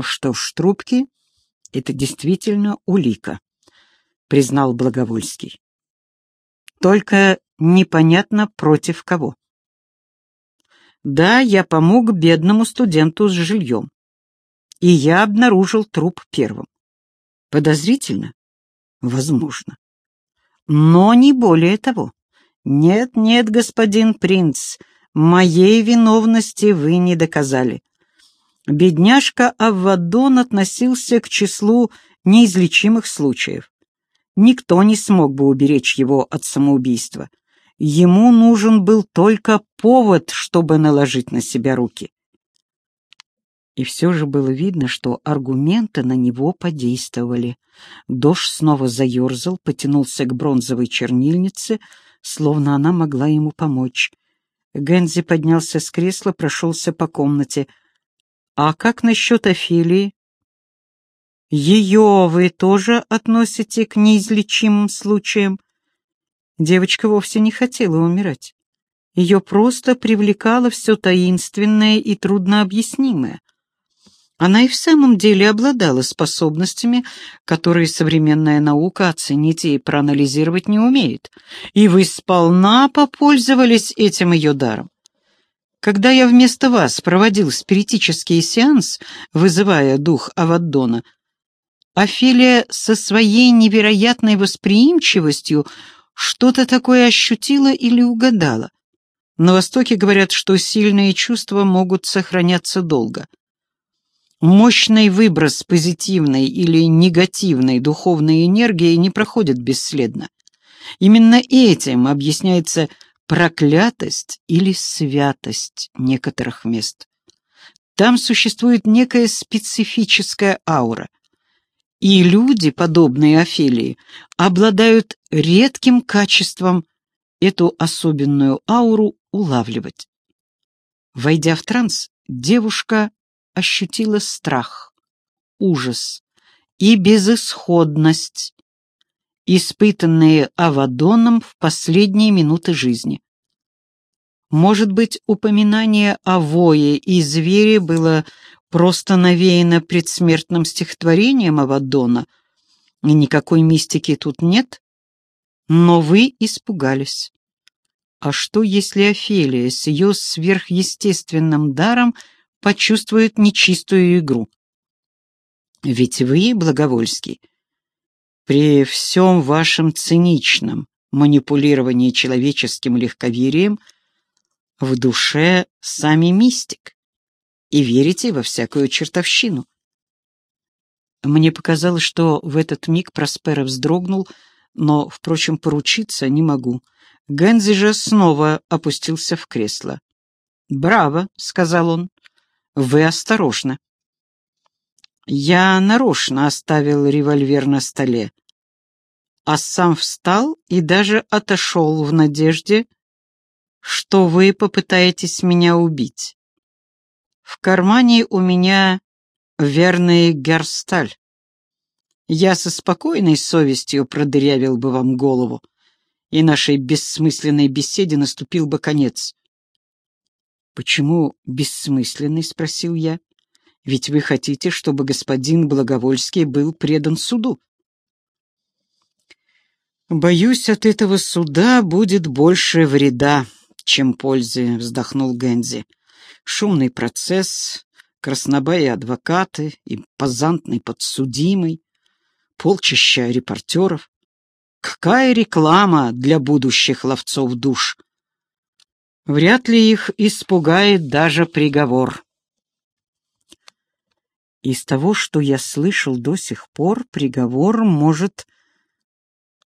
Что ж, трубки — это действительно улика, признал Благовольский. Только непонятно против кого. Да, я помог бедному студенту с жильем. И я обнаружил труп первым. Подозрительно? Возможно. Но не более того. Нет, нет, господин принц, моей виновности вы не доказали. Бедняжка Аввадон относился к числу неизлечимых случаев. Никто не смог бы уберечь его от самоубийства. Ему нужен был только повод, чтобы наложить на себя руки. И все же было видно, что аргументы на него подействовали. Дож снова заерзал, потянулся к бронзовой чернильнице, словно она могла ему помочь. Гензи поднялся с кресла, прошелся по комнате. «А как насчет Офелии?» «Ее вы тоже относите к неизлечимым случаям?» Девочка вовсе не хотела умирать. Ее просто привлекало все таинственное и труднообъяснимое. Она и в самом деле обладала способностями, которые современная наука оценить и проанализировать не умеет, и вы сполна попользовались этим ее даром. Когда я вместо вас проводил спиритический сеанс, вызывая дух Аваддона, Офелия со своей невероятной восприимчивостью что-то такое ощутила или угадала. На Востоке говорят, что сильные чувства могут сохраняться долго. Мощный выброс позитивной или негативной духовной энергии не проходит бесследно. Именно этим объясняется проклятость или святость некоторых мест. Там существует некая специфическая аура, и люди, подобные Офелии, обладают редким качеством эту особенную ауру улавливать. Войдя в транс, девушка ощутила страх, ужас и безысходность, испытанные Авадоном в последние минуты жизни. Может быть, упоминание о вое и звере было просто навеяно предсмертным стихотворением Авадона, и никакой мистики тут нет, но вы испугались. А что, если Офелия с ее сверхъестественным даром почувствует нечистую игру? Ведь вы, Благовольский, при всем вашем циничном манипулировании человеческим легковерием в душе сами мистик и верите во всякую чертовщину. Мне показалось, что в этот миг Проспера вздрогнул, но, впрочем, поручиться не могу. Гензи же снова опустился в кресло. «Браво», — сказал он, — «вы осторожны». Я нарочно оставил револьвер на столе, а сам встал и даже отошел в надежде, что вы попытаетесь меня убить. В кармане у меня верный герсталь. Я со спокойной совестью продырявил бы вам голову, и нашей бессмысленной беседе наступил бы конец. «Почему бессмысленный?» — спросил я. «Ведь вы хотите, чтобы господин Благовольский был предан суду». «Боюсь, от этого суда будет больше вреда, чем пользы», — вздохнул Гензи шумный процесс, краснобаи адвокаты, импозантный подсудимый, полчища репортеров. Какая реклама для будущих ловцов душ! Вряд ли их испугает даже приговор. Из того, что я слышал до сих пор, приговор может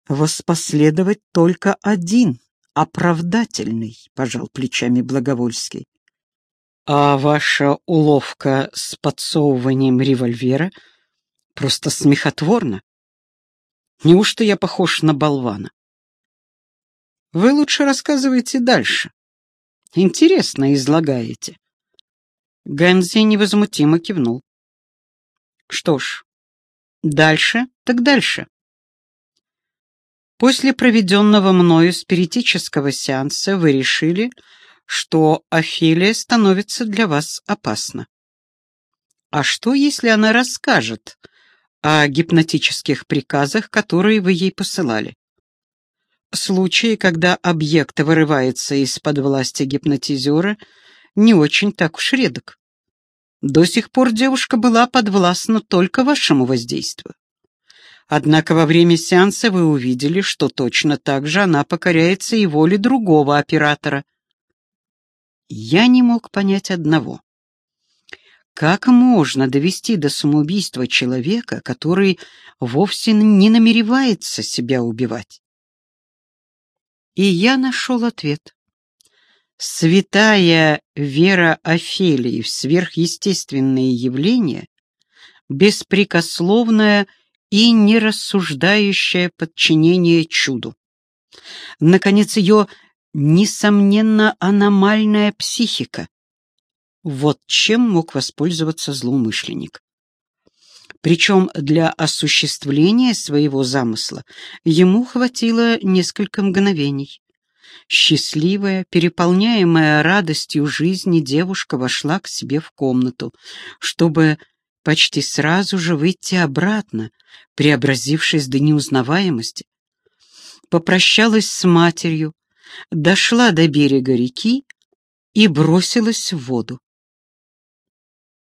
воспоследовать только один, оправдательный, пожал плечами Благовольский. А ваша уловка с подсовыванием револьвера просто смехотворна. Неужто я похож на болвана? Вы лучше рассказывайте дальше. Интересно излагаете. Гэнзи невозмутимо кивнул. Что ж, дальше так дальше. После проведенного мною спиритического сеанса вы решили, что Офелия становится для вас опасна. А что, если она расскажет о гипнотических приказах, которые вы ей посылали? Случаи, когда объект вырывается из-под власти гипнотизера, не очень так уж редок. До сих пор девушка была подвластна только вашему воздействию. Однако во время сеанса вы увидели, что точно так же она покоряется и воле другого оператора. Я не мог понять одного. Как можно довести до самоубийства человека, который вовсе не намеревается себя убивать? И я нашел ответ. Святая вера Офелии в сверхъестественные явления, беспрекословное и нерассуждающее подчинение чуду. Наконец, ее, несомненно, аномальная психика. Вот чем мог воспользоваться злоумышленник. Причем для осуществления своего замысла ему хватило несколько мгновений. Счастливая, переполняемая радостью жизни, девушка вошла к себе в комнату, чтобы почти сразу же выйти обратно, преобразившись до неузнаваемости. Попрощалась с матерью, дошла до берега реки и бросилась в воду.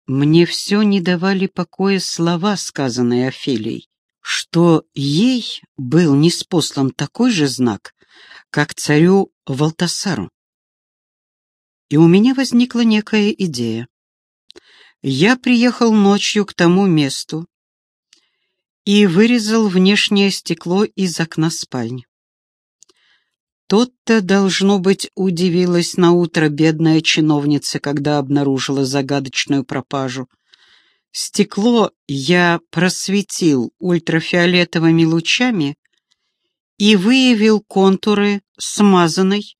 Мне все не давали покоя слова, сказанные Офелией, что ей был неспослан такой же знак, как царю Валтасару. И у меня возникла некая идея. Я приехал ночью к тому месту и вырезал внешнее стекло из окна спальни. Тот-то, должно быть, удивилась на утро бедная чиновница, когда обнаружила загадочную пропажу. Стекло я просветил ультрафиолетовыми лучами и выявил контуры смазанной,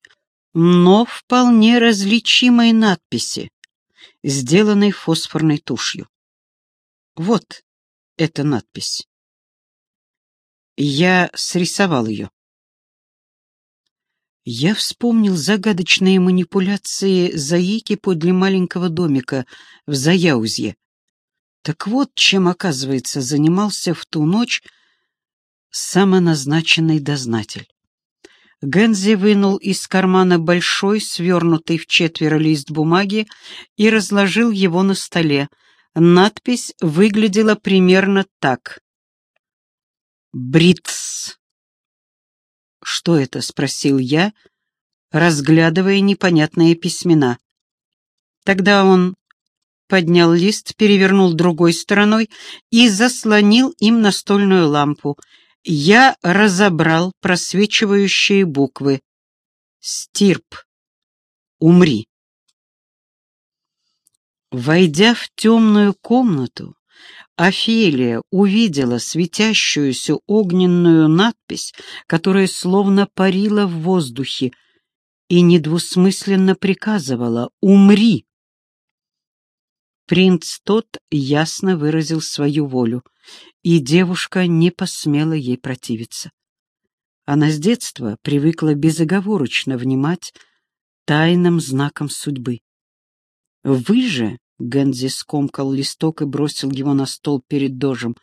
но вполне различимой надписи, сделанной фосфорной тушью. Вот эта надпись. Я срисовал ее. Я вспомнил загадочные манипуляции Заики подле маленького домика в Заяузье. Так вот, чем, оказывается, занимался в ту ночь самоназначенный дознатель. Гензи вынул из кармана большой, свернутый в четверо лист бумаги и разложил его на столе. Надпись выглядела примерно так. «Бритс». «Что это?» — спросил я, разглядывая непонятные письмена. Тогда он поднял лист, перевернул другой стороной и заслонил им настольную лампу. Я разобрал просвечивающие буквы. «Стирп. Умри». Войдя в темную комнату, Офелия увидела светящуюся огненную надпись, которая словно парила в воздухе, и недвусмысленно приказывала «Умри!». Принц тот ясно выразил свою волю, и девушка не посмела ей противиться. Она с детства привыкла безоговорочно внимать тайным знаком судьбы. Вы же Гензи скомкал листок и бросил его на стол перед дожем.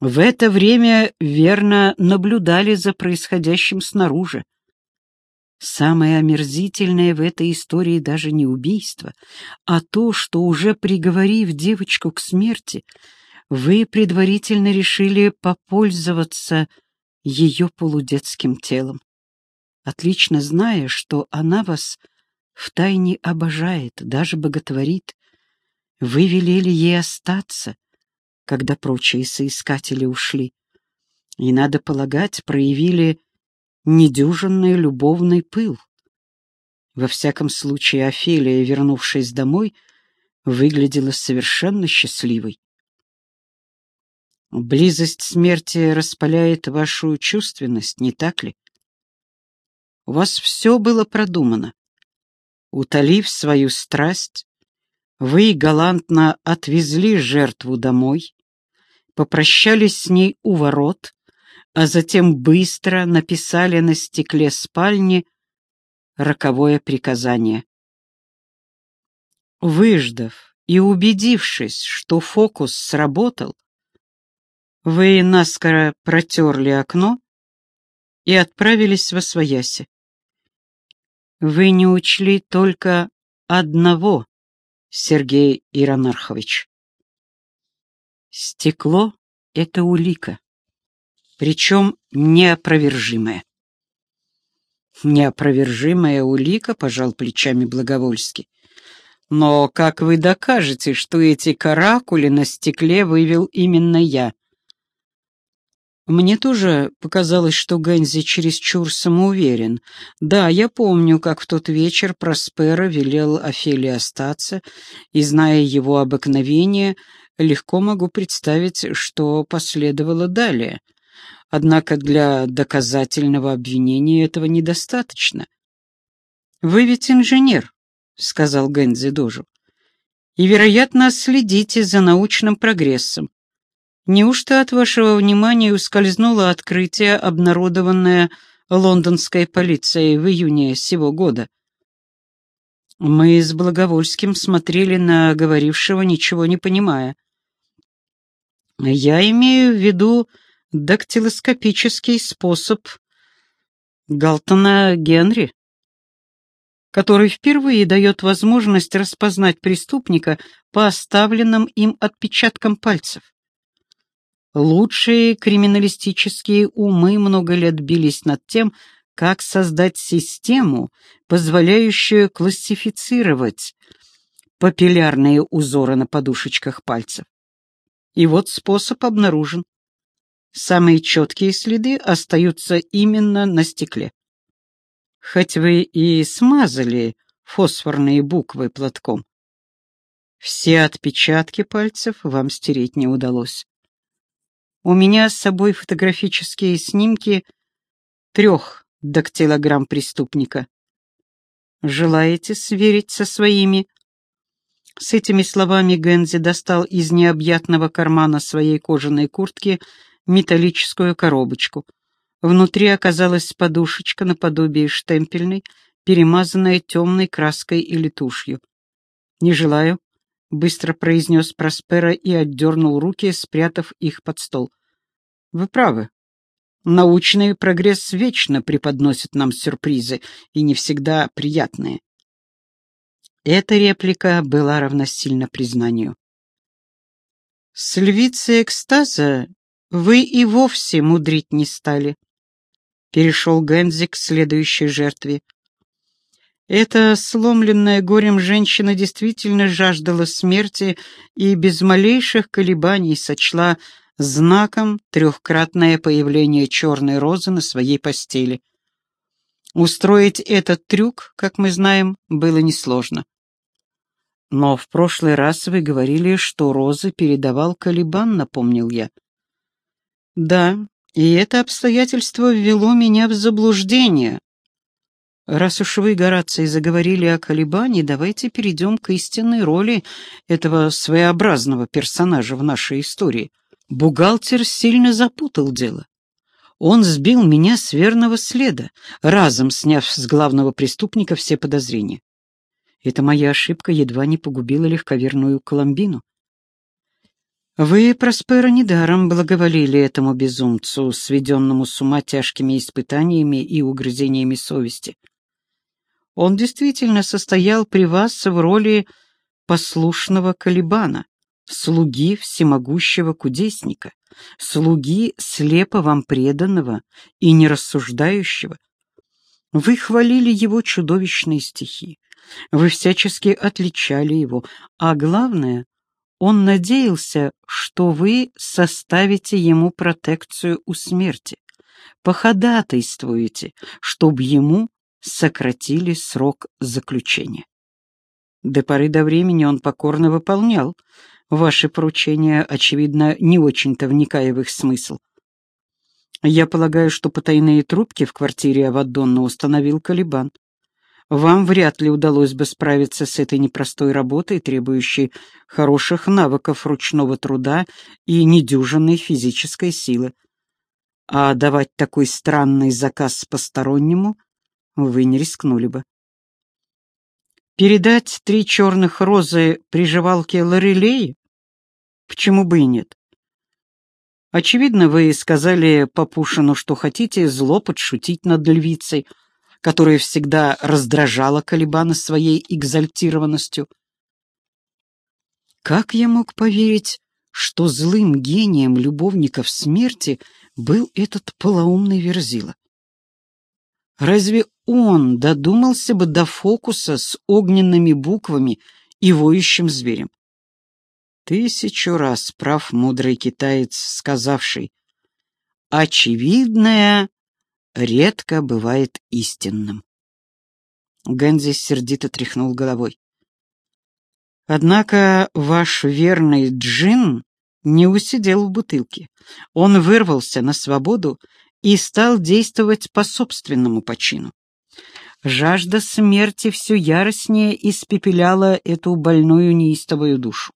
В это время верно наблюдали за происходящим снаружи. Самое омерзительное в этой истории даже не убийство, а то, что уже приговорив девочку к смерти, вы предварительно решили попользоваться ее полудетским телом, отлично зная, что она вас втайне обожает, даже боготворит, вы велели ей остаться, когда прочие соискатели ушли, и, надо полагать, проявили недюжинный любовный пыл. Во всяком случае, Офелия, вернувшись домой, выглядела совершенно счастливой. Близость смерти распаляет вашу чувственность, не так ли? У вас все было продумано. Утолив свою страсть, вы галантно отвезли жертву домой, попрощались с ней у ворот, а затем быстро написали на стекле спальни роковое приказание. Выждав и убедившись, что фокус сработал, вы наскоро протерли окно и отправились во свояси. Вы не учли только одного, Сергей Иронархович. Стекло — это улика, причем неопровержимая. Неопровержимая улика, пожал плечами Благовольский. Но как вы докажете, что эти каракули на стекле вывел именно я? Мне тоже показалось, что Гэнзи чересчур самоуверен. Да, я помню, как в тот вечер Проспера велел Офелии остаться, и, зная его обыкновение, легко могу представить, что последовало далее. Однако для доказательного обвинения этого недостаточно. «Вы ведь инженер», — сказал Гэнзи Дожу, — «и, вероятно, следите за научным прогрессом. Неужто от вашего внимания ускользнуло открытие, обнародованное лондонской полицией в июне сего года? Мы с Благовольским смотрели на говорившего, ничего не понимая. Я имею в виду дактилоскопический способ Галтона Генри, который впервые дает возможность распознать преступника по оставленным им отпечаткам пальцев. Лучшие криминалистические умы много лет бились над тем, как создать систему, позволяющую классифицировать папиллярные узоры на подушечках пальцев. И вот способ обнаружен. Самые четкие следы остаются именно на стекле. Хоть вы и смазали фосфорные буквы платком, все отпечатки пальцев вам стереть не удалось. У меня с собой фотографические снимки трех дактилограмм преступника. Желаете сверить со своими? С этими словами Гензи достал из необъятного кармана своей кожаной куртки металлическую коробочку. Внутри оказалась подушечка наподобие штемпельной, перемазанная темной краской или тушью. «Не желаю», — быстро произнес Проспера и отдернул руки, спрятав их под стол. «Вы правы. Научный прогресс вечно преподносит нам сюрпризы, и не всегда приятные». Эта реплика была равносильна признанию. «С львицей экстаза вы и вовсе мудрить не стали», — перешел Гензи к следующей жертве. Эта сломленная горем женщина действительно жаждала смерти и без малейших колебаний сочла знаком трехкратное появление черной розы на своей постели. Устроить этот трюк, как мы знаем, было несложно. Но в прошлый раз вы говорили, что розы передавал Калибан, напомнил я. Да, и это обстоятельство ввело меня в заблуждение, Раз уж вы, Гораций, заговорили о Калибане, давайте перейдем к истинной роли этого своеобразного персонажа в нашей истории. Бухгалтер сильно запутал дело. Он сбил меня с верного следа, разом сняв с главного преступника все подозрения. Эта моя ошибка едва не погубила легковерную Коломбину. Вы, Проспера, недаром благоволили этому безумцу, сведенному с ума тяжкими испытаниями и угрызениями совести. Он действительно состоял при вас в роли послушного Калибана, слуги всемогущего кудесника, слуги слепо вам преданного и нерассуждающего. Вы хвалили его чудовищные стихи, вы всячески отличали его, а главное, он надеялся, что вы составите ему протекцию у смерти, походатайствуете, чтобы ему сократили срок заключения. До поры до времени он покорно выполнял ваши поручения, очевидно, не очень-то вникая в их смысл. Я полагаю, что потайные трубки в квартире Авадонна установил Калибан. Вам вряд ли удалось бы справиться с этой непростой работой, требующей хороших навыков ручного труда и недюжинной физической силы. А давать такой странный заказ постороннему вы не рискнули бы. Передать три черных розы приживалке Лорелеи? Почему бы и нет? Очевидно, вы сказали Папушину, что хотите зло подшутить над львицей, которая всегда раздражала Калибана своей экзальтированностью. Как я мог поверить, что злым гением любовников смерти был этот полоумный Верзила? Разве он додумался бы до фокуса с огненными буквами и воющим зверем? Тысячу раз прав мудрый китаец, сказавший, «Очевидное редко бывает истинным». Гэнзи сердито тряхнул головой. Однако ваш верный Джин не усидел в бутылке. Он вырвался на свободу и стал действовать по собственному почину. Жажда смерти все яростнее испепеляла эту больную неистовую душу.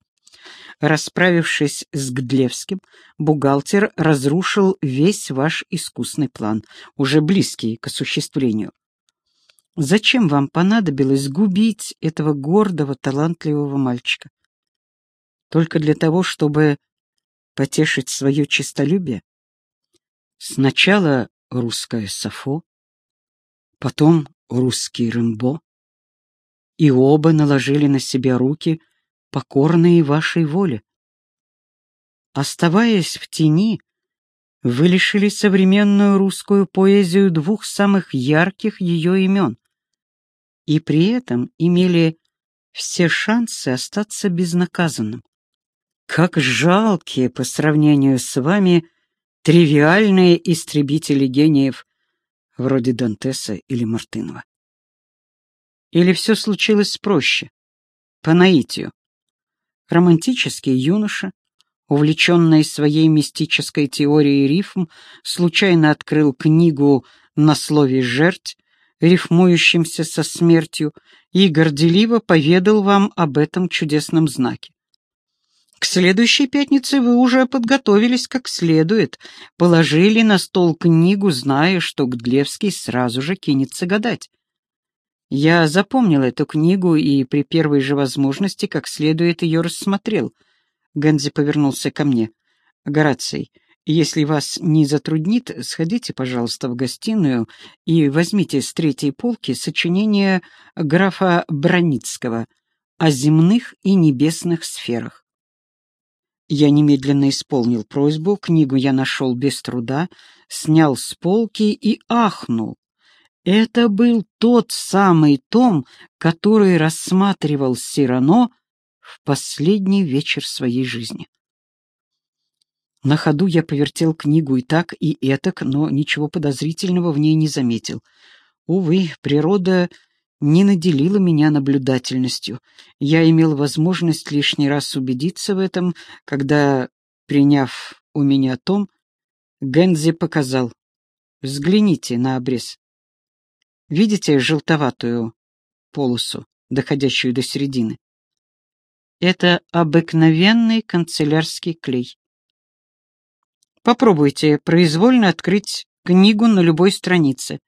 Расправившись с Гдлевским, бухгалтер разрушил весь ваш искусный план, уже близкий к осуществлению. Зачем вам понадобилось губить этого гордого, талантливого мальчика? Только для того, чтобы потешить свое честолюбие? Сначала русское Сафо, потом русский Рымбо, и оба наложили на себя руки, покорные вашей воле. Оставаясь в тени, вы лишили современную русскую поэзию двух самых ярких ее имен, и при этом имели все шансы остаться безнаказанным. Как жалкие по сравнению с вами – тривиальные истребители гениев вроде Дантеса или Мартынова. Или все случилось проще, по наитию. Романтический юноша, увлеченный своей мистической теорией рифм, случайно открыл книгу на слове «жерть», рифмующимся со смертью, и горделиво поведал вам об этом чудесном знаке. К следующей пятнице вы уже подготовились как следует, положили на стол книгу, зная, что Гдлевский сразу же кинется гадать. Я запомнил эту книгу и при первой же возможности как следует ее рассмотрел. Гэнзи повернулся ко мне. «Гораций, если вас не затруднит, сходите, пожалуйста, в гостиную и возьмите с третьей полки сочинение графа Броницкого о земных и небесных сферах. Я немедленно исполнил просьбу, книгу я нашел без труда, снял с полки и ахнул. Это был тот самый том, который рассматривал Сирано в последний вечер своей жизни. На ходу я повертел книгу и так, и этак, но ничего подозрительного в ней не заметил. Увы, природа не наделила меня наблюдательностью. Я имел возможность лишний раз убедиться в этом, когда, приняв у меня том, Гензи показал. Взгляните на обрез. Видите желтоватую полосу, доходящую до середины? Это обыкновенный канцелярский клей. Попробуйте произвольно открыть книгу на любой странице.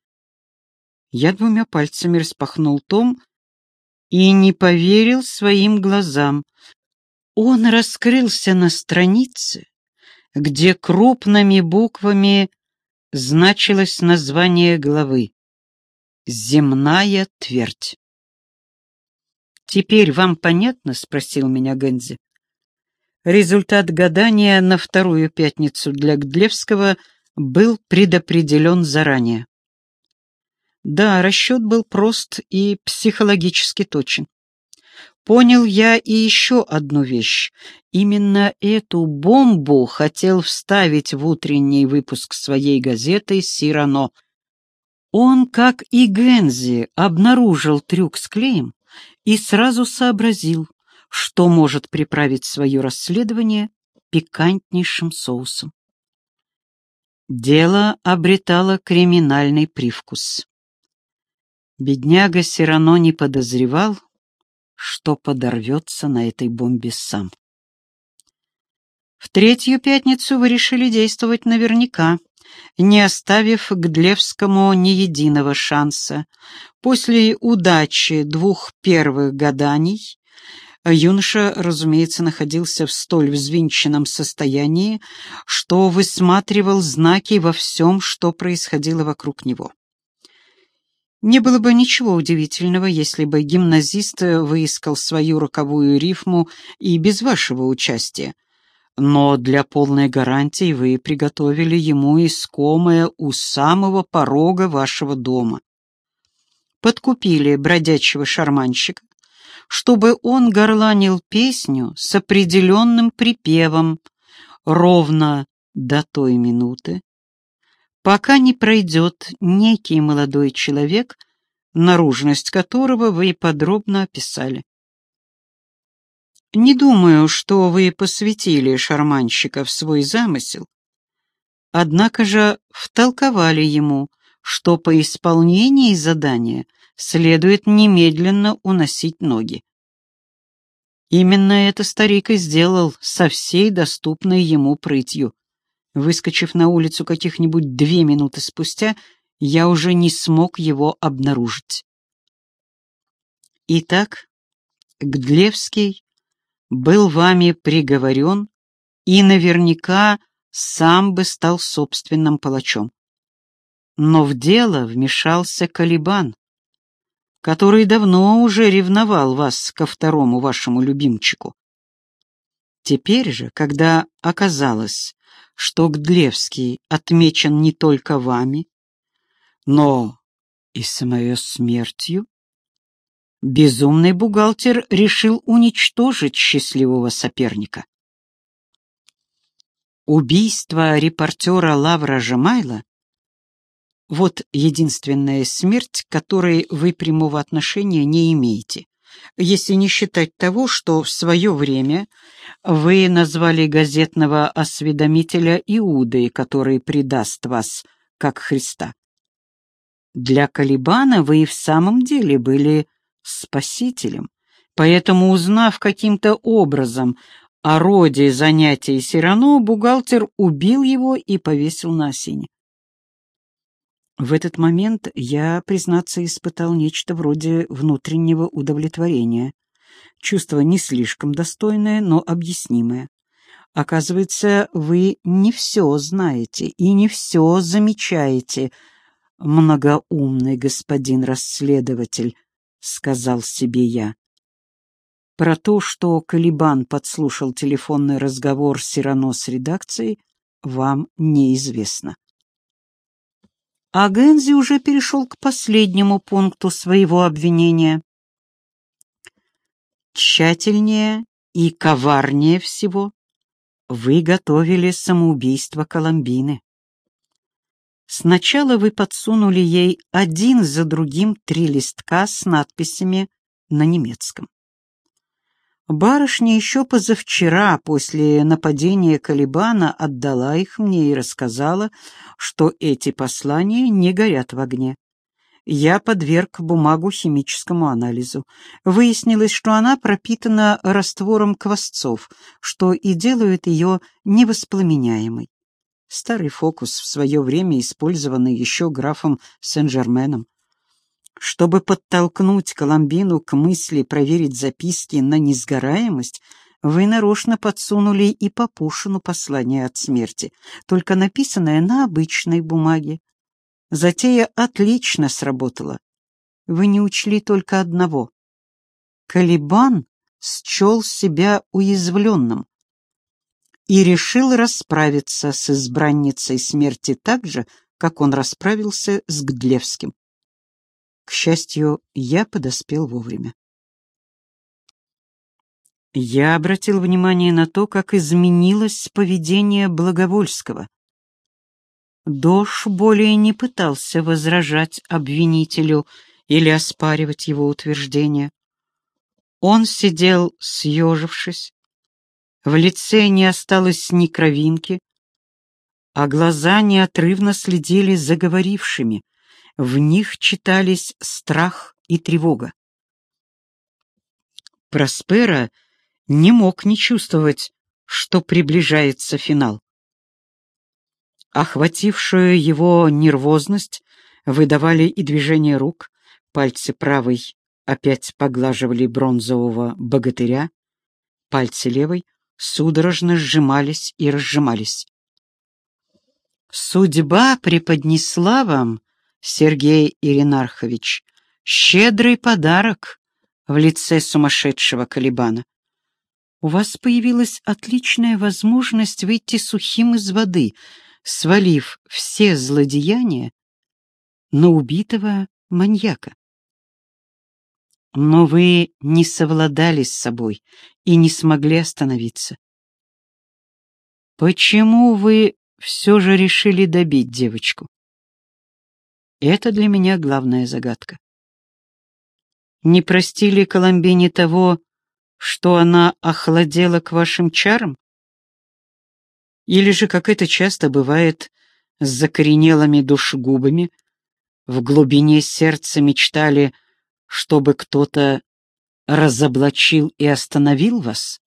Я двумя пальцами распахнул том и не поверил своим глазам. Он раскрылся на странице, где крупными буквами значилось название главы «Земная твердь». «Теперь вам понятно?» — спросил меня Гензи. Результат гадания на вторую пятницу для Гдлевского был предопределен заранее. Да, расчет был прост и психологически точен. Понял я и еще одну вещь. Именно эту бомбу хотел вставить в утренний выпуск своей газеты «Сирано». Он, как и Гензи, обнаружил трюк с клеем и сразу сообразил, что может приправить свое расследование пикантнейшим соусом. Дело обретало криминальный привкус. Бедняга Сирано не подозревал, что подорвется на этой бомбе сам. В третью пятницу вы решили действовать наверняка. не оставив Гдлевскому ни единого шанса. После удачи двух первых гаданий юноша, разумеется, находился в столь взвинченном состоянии, что высматривал знаки во всем, что происходило вокруг него. Не было бы ничего удивительного, если бы гимназист выискал свою роковую рифму и без вашего участия. Но для полной гарантии вы приготовили ему искомое у самого порога вашего дома. Подкупили бродячего шарманщика, чтобы он горланил песню с определенным припевом ровно до той минуты, пока не пройдет некий молодой человек, наружность которого вы подробно описали. Не думаю, что вы посвятили шарманщика в свой замысел, однако же втолковали ему, что по исполнении задания следует немедленно уносить ноги. Именно это старик и сделал со всей доступной ему прытью. Выскочив на улицу каких-нибудь две минуты спустя, я уже не смог его обнаружить. Итак, Гдлевский был вами приговорен и наверняка сам бы стал собственным палачом. Но в дело вмешался Калибан, который давно уже ревновал вас ко второму вашему любимчику. Теперь же, когда оказалось, что Гдлевский отмечен не только вами, но и самой смертью, безумный бухгалтер решил уничтожить счастливого соперника. Убийство репортера Лавра Жамайла — вот единственная смерть, которой вы прямого отношения не имеете если не считать того, что в свое время вы назвали газетного осведомителя Иудой, который предаст вас, как Христа. Для Калибана вы и в самом деле были спасителем, поэтому, узнав каким-то образом о роде занятий Сирано, бухгалтер убил его и повесил на осине. В этот момент я, признаться, испытал нечто вроде внутреннего удовлетворения. Чувство не слишком достойное, но объяснимое. Оказывается, вы не все знаете и не все замечаете, многоумный господин расследователь, — сказал себе я. Про то, что Калибан подслушал телефонный разговор Сирано с редакцией, вам неизвестно. А Гензи уже перешел к последнему пункту своего обвинения. Тщательнее и коварнее всего вы готовили самоубийство Коломбины. Сначала вы подсунули ей один за другим три листка с надписями на немецком. Барышня еще позавчера, после нападения Калибана, отдала их мне и рассказала, что эти послания не горят в огне. Я подверг бумагу химическому анализу. Выяснилось, что она пропитана раствором квасцов, что и делает ее невоспламеняемой. Старый фокус, в свое время использованный еще графом Сен-Жерменом. Чтобы подтолкнуть Коломбину к мысли проверить записки на несгораемость, вы нарочно подсунули и Папушину послание от смерти, только написанное на обычной бумаге. Затея отлично сработала. Вы не учли только одного. Калибан счел себя уязвленным и решил расправиться с избранницей смерти так же, как он расправился с Гдлевским. К счастью, я подоспел вовремя. Я обратил внимание на то, как изменилось поведение Благовольского. Дош более не пытался возражать обвинителю или оспаривать его утверждения. Он сидел, съежившись, в лице не осталось ни кровинки, а глаза неотрывно следили за говорившими, в них читались страх и тревога. Проспера не мог не чувствовать, что приближается финал. Охватившую его нервозность выдавали и движения рук, пальцы правой опять поглаживали бронзового богатыря, пальцы левой судорожно сжимались и разжимались. «Судьба преподнесла вам, Сергей Иринархович, щедрый подарок в лице сумасшедшего Калибана. У вас появилась отличная возможность выйти сухим из воды, свалив все злодеяния на убитого маньяка. Но вы не совладали с собой и не смогли остановиться. Почему вы все же решили добить девочку? Это для меня главная загадка. Не простили Коломбине того, что она охладела к вашим чарам? Или же, как это часто бывает с закоренелыми душегубами, в глубине сердца мечтали, чтобы кто-то разоблачил и остановил вас?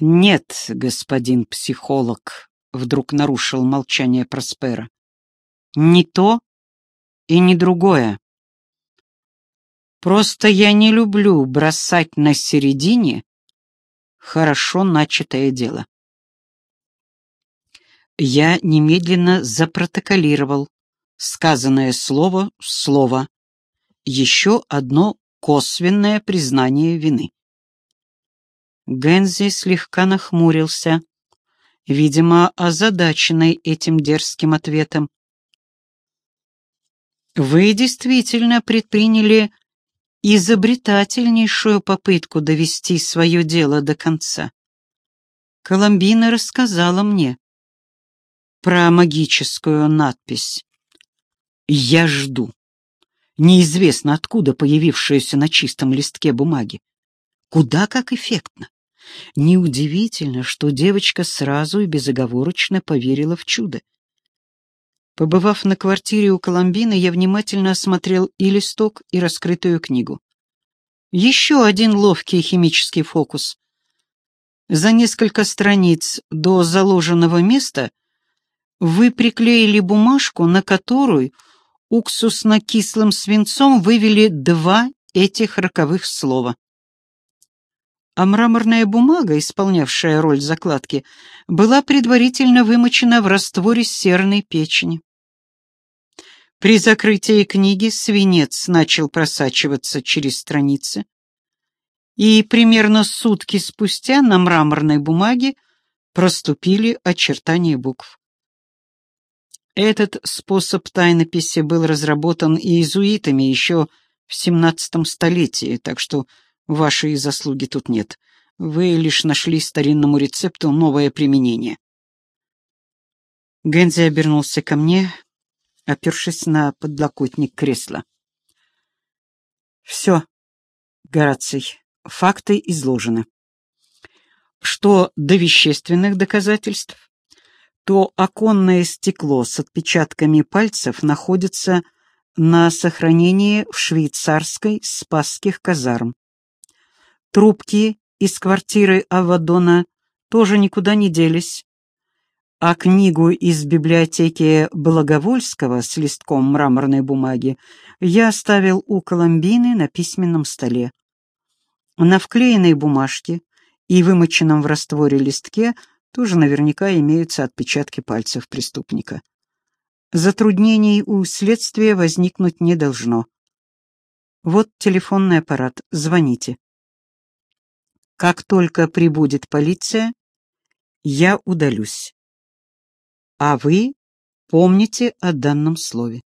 Нет, господин психолог, вдруг нарушил молчание Проспера. Не то и не другое. Просто я не люблю бросать на середине хорошо начатое дело. Я немедленно запротоколировал сказанное слово в слово. Еще одно косвенное признание вины. Гензи слегка нахмурился, видимо, озадаченный этим дерзким ответом. «Вы действительно предприняли изобретательнейшую попытку довести свое дело до конца. Коломбина рассказала мне про магическую надпись. «Я жду», неизвестно откуда появившуюся на чистом листке бумаги. Куда как эффектно. Неудивительно, что девочка сразу и безоговорочно поверила в чудо. Побывав на квартире у Коломбины, я внимательно осмотрел и листок, и раскрытую книгу. Еще один ловкий химический фокус. За несколько страниц до заложенного места вы приклеили бумажку, на которую уксусно-кислым свинцом вывели два этих роковых слова. А мраморная бумага, исполнявшая роль закладки, была предварительно вымочена в растворе серной печени. При закрытии книги свинец начал просачиваться через страницы, и примерно сутки спустя на мраморной бумаге проступили очертания букв. Этот способ тайнописи был разработан иезуитами еще в XVII столетии, так что вашей заслуги тут нет. Вы лишь нашли старинному рецепту новое применение. Гензи обернулся ко мне, опершись на подлокотник кресла. «Все, Гораций, факты изложены. Что до вещественных доказательств, то оконное стекло с отпечатками пальцев находится на сохранении в швейцарской Спасских казарм. Трубки из квартиры Авадона тоже никуда не делись, а книгу из библиотеки Благовольского с листком мраморной бумаги я оставил у Коломбины на письменном столе. На вклеенной бумажке и вымоченном в растворе листке тоже наверняка имеются отпечатки пальцев преступника. Затруднений у следствия возникнуть не должно. Вот телефонный аппарат, звоните. Как только прибудет полиция, я удалюсь. А вы помните о данном слове.